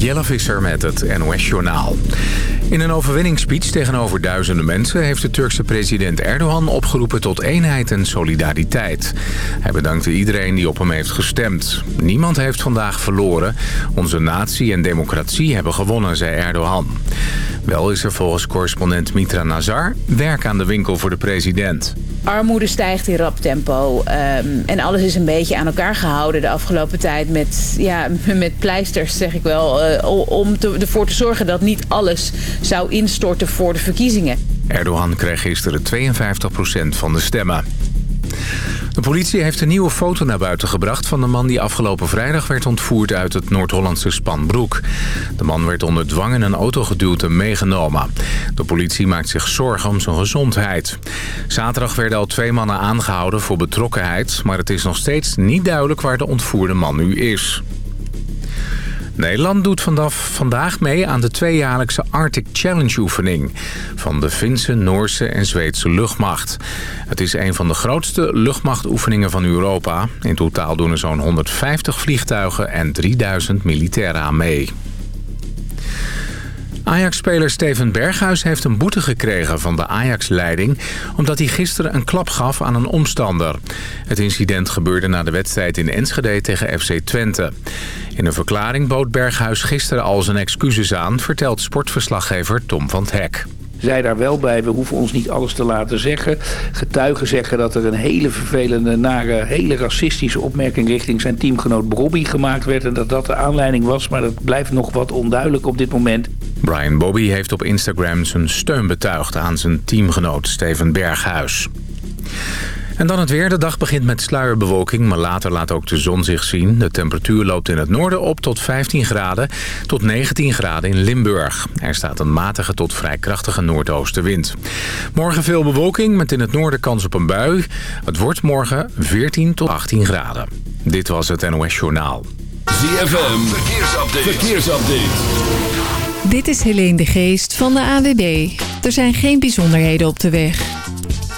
Jelle Visser met het NOS-journaal. In een overwinningsspeech tegenover duizenden mensen... heeft de Turkse president Erdogan opgeroepen tot eenheid en solidariteit. Hij bedankte iedereen die op hem heeft gestemd. Niemand heeft vandaag verloren. Onze natie en democratie hebben gewonnen, zei Erdogan. Wel is er volgens correspondent Mitra Nazar werk aan de winkel voor de president. Armoede stijgt in rap tempo. Um, en alles is een beetje aan elkaar gehouden de afgelopen tijd met, ja, met pleisters, zeg ik wel. Uh, om te, ervoor te zorgen dat niet alles zou instorten voor de verkiezingen. Erdogan kreeg gisteren 52% van de stemmen. De politie heeft een nieuwe foto naar buiten gebracht... van de man die afgelopen vrijdag werd ontvoerd uit het Noord-Hollandse Spanbroek. De man werd onder dwang in een auto geduwd en meegenomen. De politie maakt zich zorgen om zijn gezondheid. Zaterdag werden al twee mannen aangehouden voor betrokkenheid... maar het is nog steeds niet duidelijk waar de ontvoerde man nu is. Nederland doet vandaag mee aan de tweejaarlijkse Arctic Challenge oefening... van de Finse, Noorse en Zweedse luchtmacht. Het is een van de grootste luchtmachtoefeningen van Europa. In totaal doen er zo'n 150 vliegtuigen en 3000 militairen aan mee. Ajax-speler Steven Berghuis heeft een boete gekregen van de Ajax-leiding... omdat hij gisteren een klap gaf aan een omstander. Het incident gebeurde na de wedstrijd in Enschede tegen FC Twente. In een verklaring bood Berghuis gisteren al zijn excuses aan... vertelt sportverslaggever Tom van het Hek zij daar wel bij. We hoeven ons niet alles te laten zeggen. Getuigen zeggen dat er een hele vervelende, nare, hele racistische opmerking richting zijn teamgenoot Bobby gemaakt werd. En dat dat de aanleiding was. Maar dat blijft nog wat onduidelijk op dit moment. Brian Bobby heeft op Instagram zijn steun betuigd aan zijn teamgenoot Steven Berghuis. En dan het weer. De dag begint met sluierbewolking, maar later laat ook de zon zich zien. De temperatuur loopt in het noorden op tot 15 graden tot 19 graden in Limburg. Er staat een matige tot vrij krachtige noordoostenwind. Morgen veel bewolking met in het noorden kans op een bui. Het wordt morgen 14 tot 18 graden. Dit was het NOS Journaal. ZFM, verkeersupdate. verkeersupdate. Dit is Helene de Geest van de AWB. Er zijn geen bijzonderheden op de weg.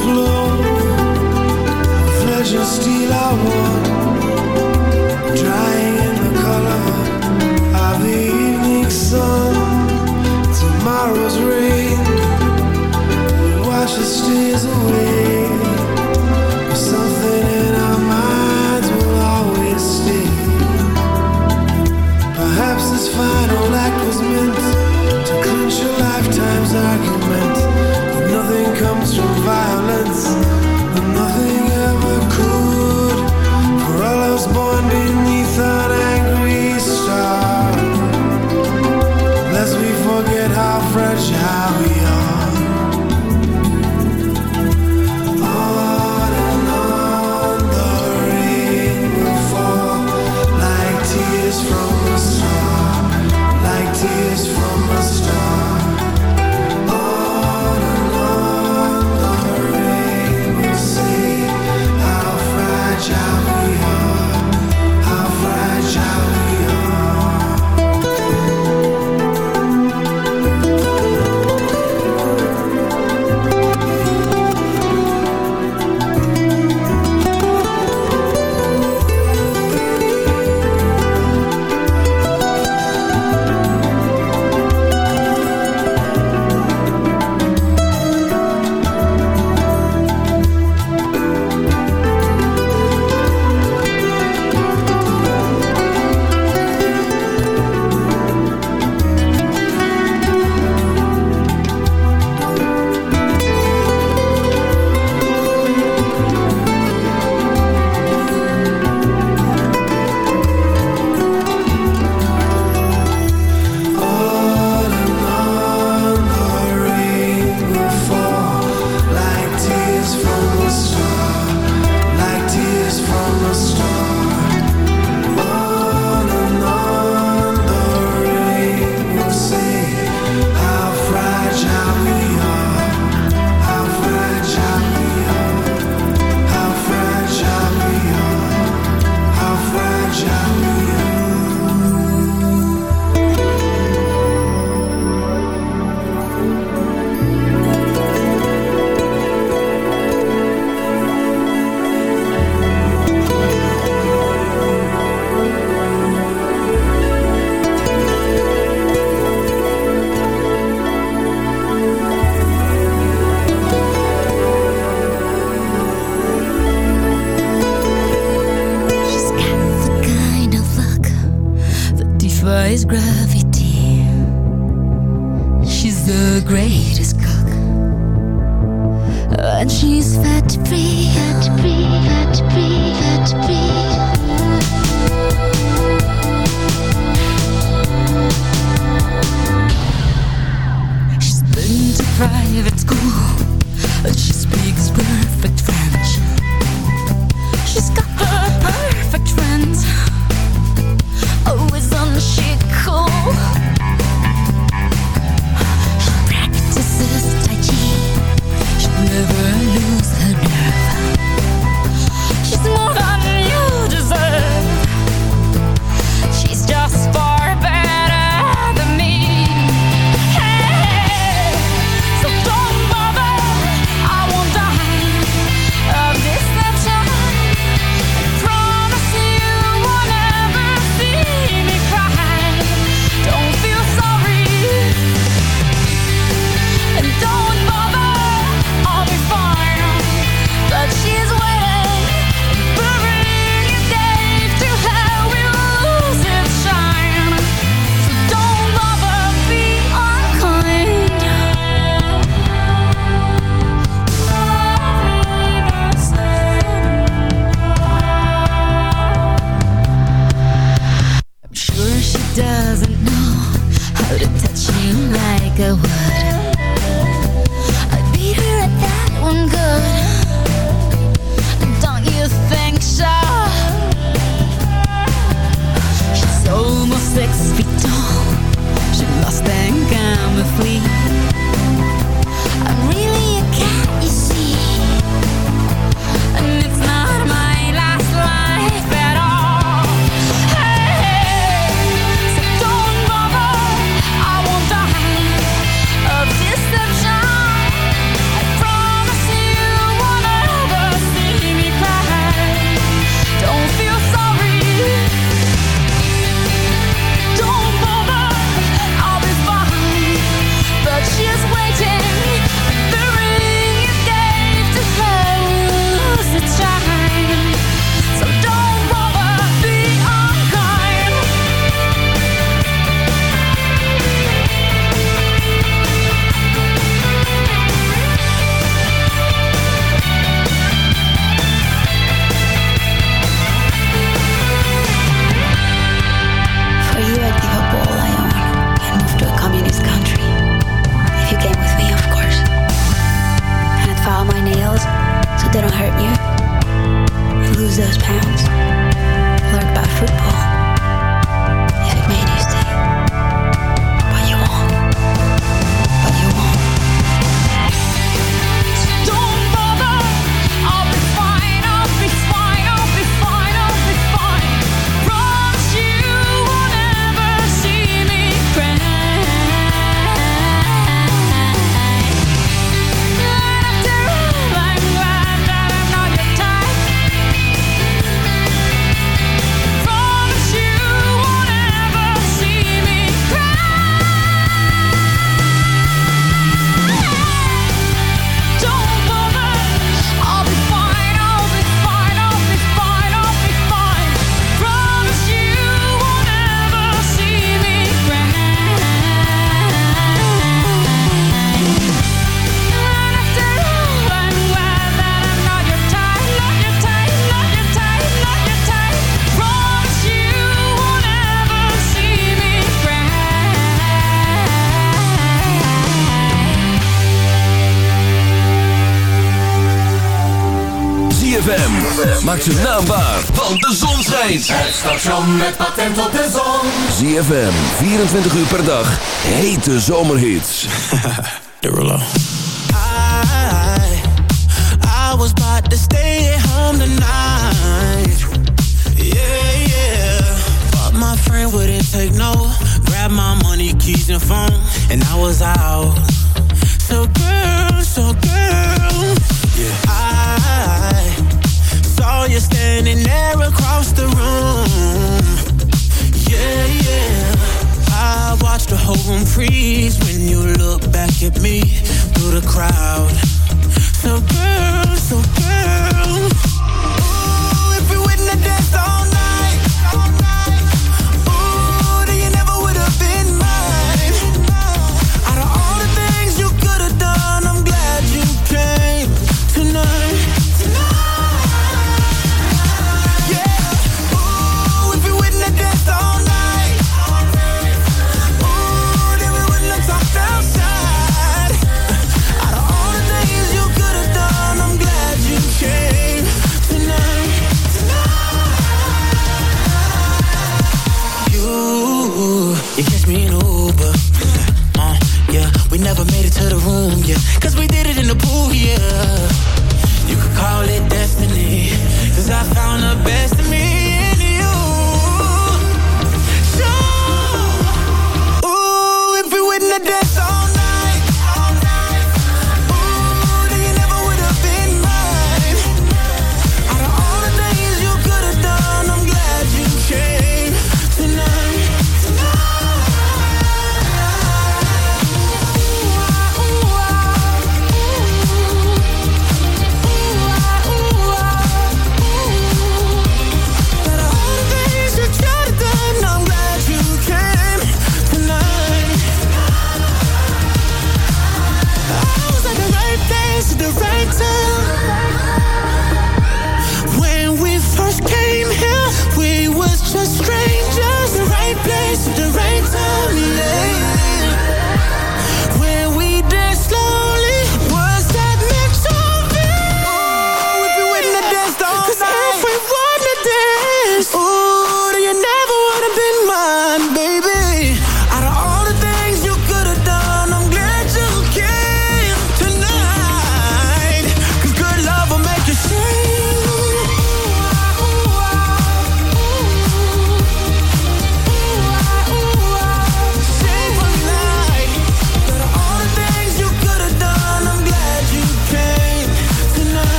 floor, flesh and steel I want. Zijn naam waar, want de zon schijnt. Het station met patent op de zon. ZFM, 24 uur per dag, hete zomerhits. Derulo. I, I was about to stay at home tonight. Yeah, yeah. But my friend wouldn't take no. Grab my money, keys and phone. And I was out. Crowd.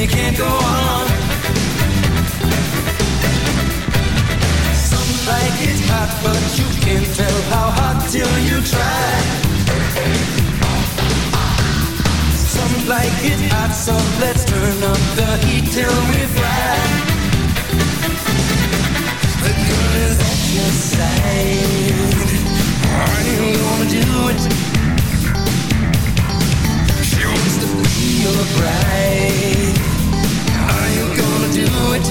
really can't go on. Some like it hot, but you can't tell how hot till you try. Some like it hot, so let's turn up the heat till we fry. The girl is at your side. Are you gonna do it? She wants to be your bride good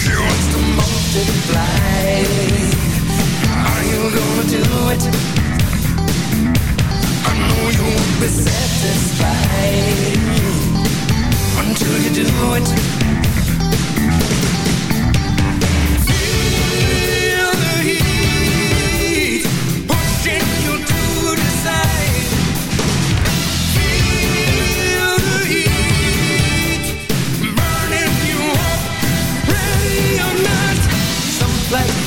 She wants to multiply Are you gonna do it? I know you won't be satisfied Until you do it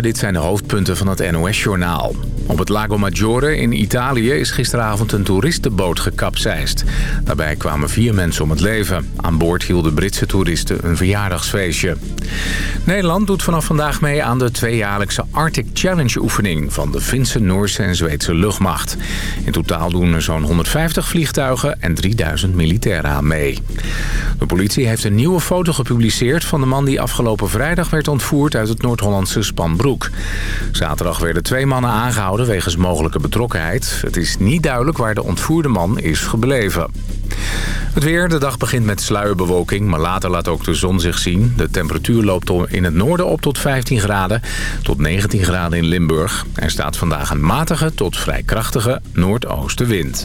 Dit zijn de hoofdpunten van het NOS-journaal. Op het Lago Maggiore in Italië is gisteravond een toeristenboot gekapseist. Daarbij kwamen vier mensen om het leven. Aan boord hielden Britse toeristen een verjaardagsfeestje. Nederland doet vanaf vandaag mee aan de tweejaarlijkse Arctic Challenge-oefening... van de Finse, Noorse en Zweedse luchtmacht. In totaal doen er zo'n 150 vliegtuigen en 3000 militairen aan mee. De politie heeft een nieuwe foto gepubliceerd van de man die afgelopen vrijdag werd ontvoerd uit het Noord-Hollandse Spanbroek. Zaterdag werden twee mannen aangehouden wegens mogelijke betrokkenheid. Het is niet duidelijk waar de ontvoerde man is gebleven. Het weer, de dag begint met sluierbewolking, maar later laat ook de zon zich zien. De temperatuur loopt in het noorden op tot 15 graden, tot 19 graden in Limburg. Er staat vandaag een matige tot vrij krachtige noordoostenwind.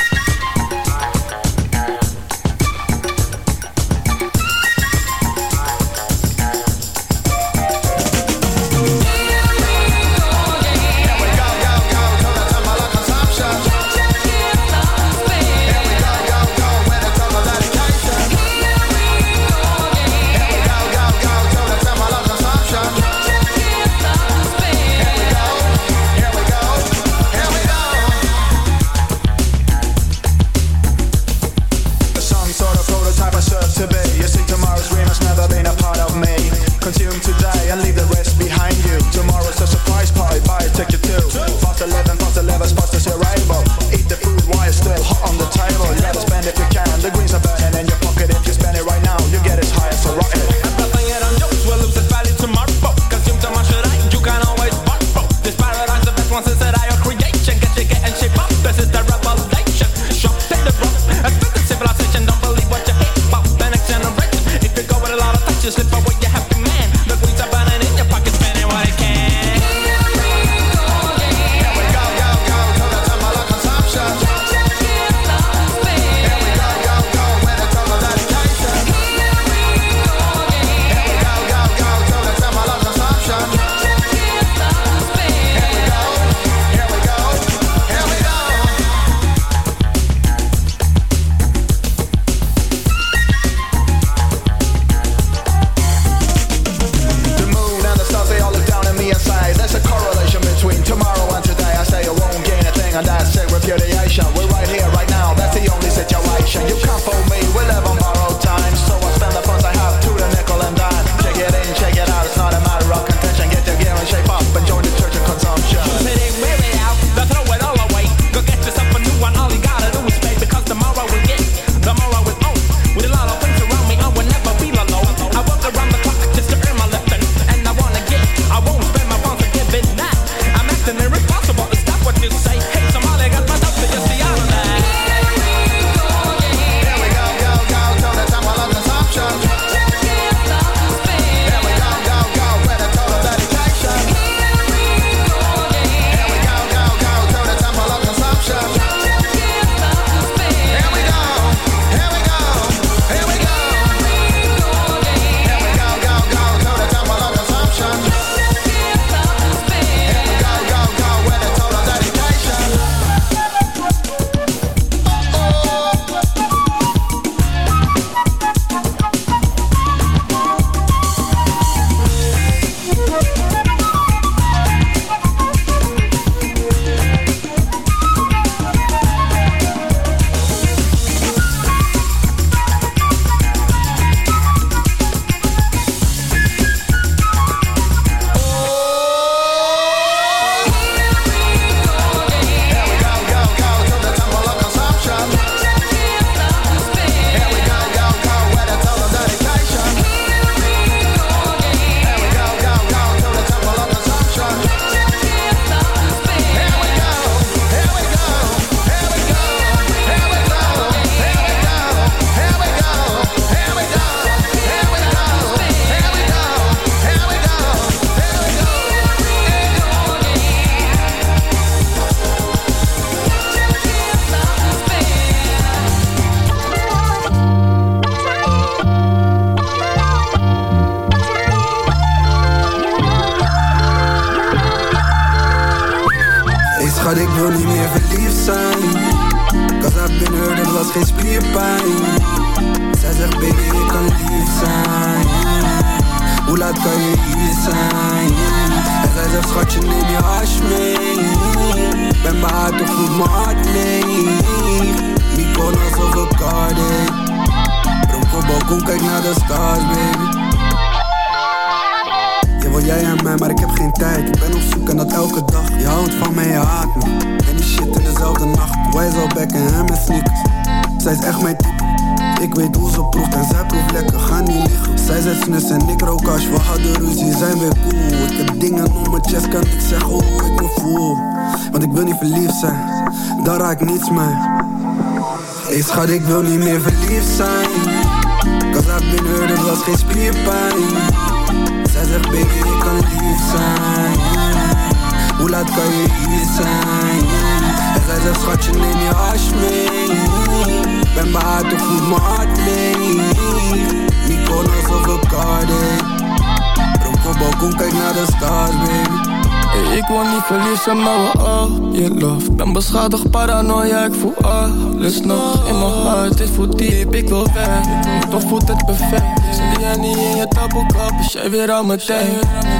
Paranoia, ik voel alles nog In mijn hart, dit voelt diep, ik wil weg. Toch voelt het perfect. Zie jij niet in je taboekap, is jij weer aan mijn tijd.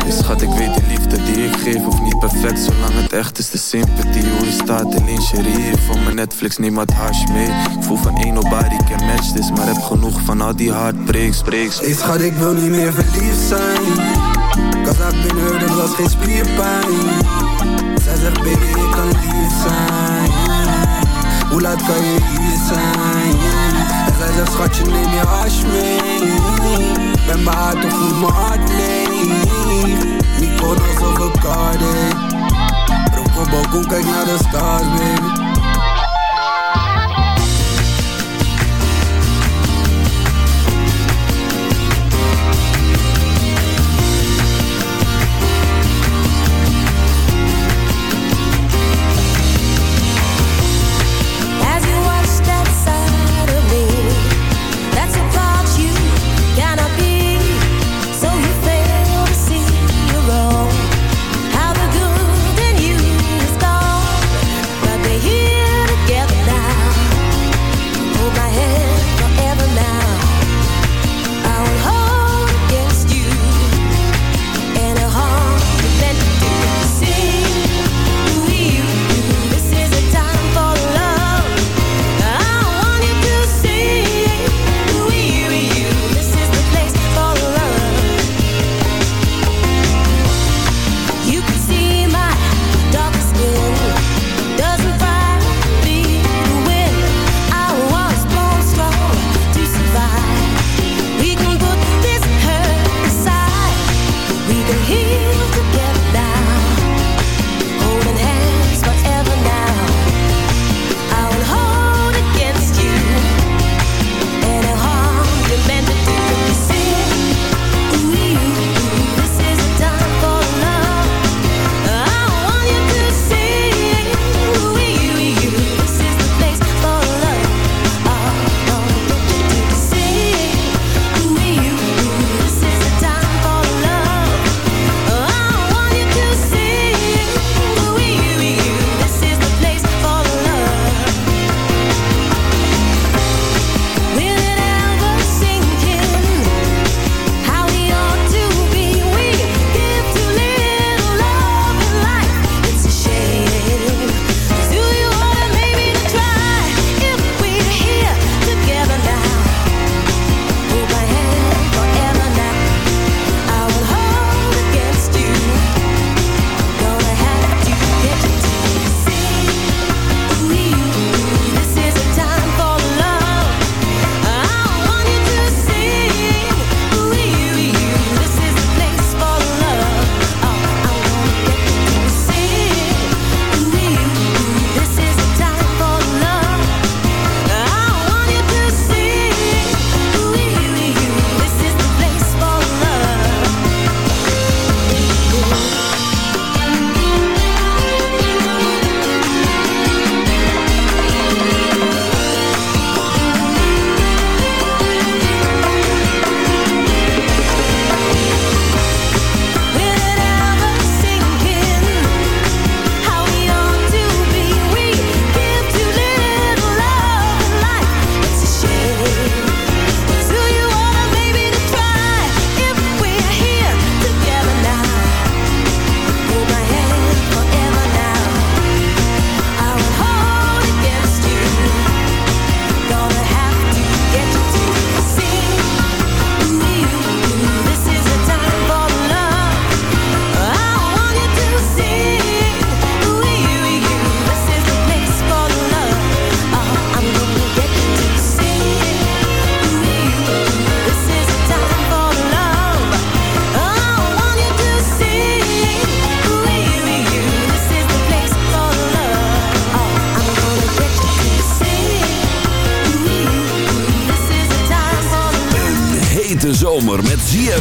Hey, Schat, ik weet de liefde die ik geef hoeft niet perfect Zolang het echt is, de sympathie. Hoe je staat in lingerie Van mijn Netflix, neem wat hash mee. Ik voel van één nobody can match this Maar heb genoeg van al die heartbreaks, breaks. Hey schat, ik wil niet meer verliefd zijn. Cause I've been hurt, was geen spierpijn Zegt baby ik kan lief zijn. Hoe laat kan je hier zijn? En zij zegt schatje neem je hash mee. Ben behaard of voelt mijn hart leeg. Mykonos of een Cardiff Rook op balkon, kijk naar de stars baby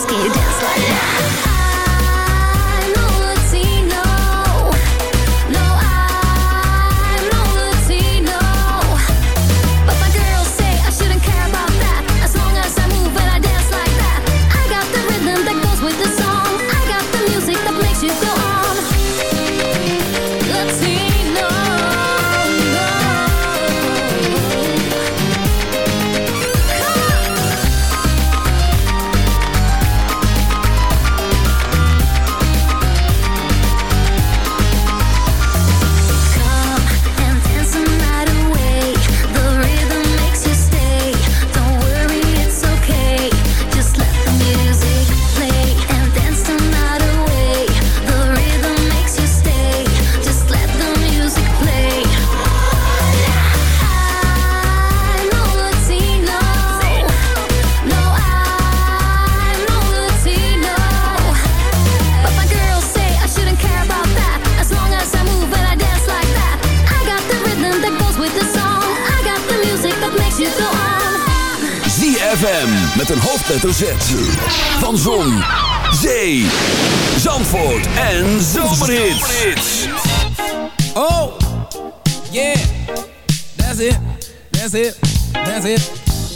dance, can you dance like that? Hoofdletter Z. Van Zon, Zee, Zandvoort en Zomerhits. Oh, yeah, that's it, that's it, that's it.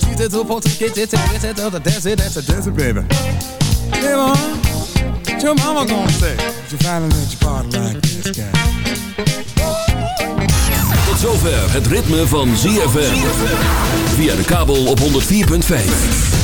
She's the two to get it, get it, that's it, that's it, that's it, baby. Hey, mom, what your mama gonna say? She finally let you party like this guy. Tot zover het ritme van ZFM. Via de kabel op 104.5.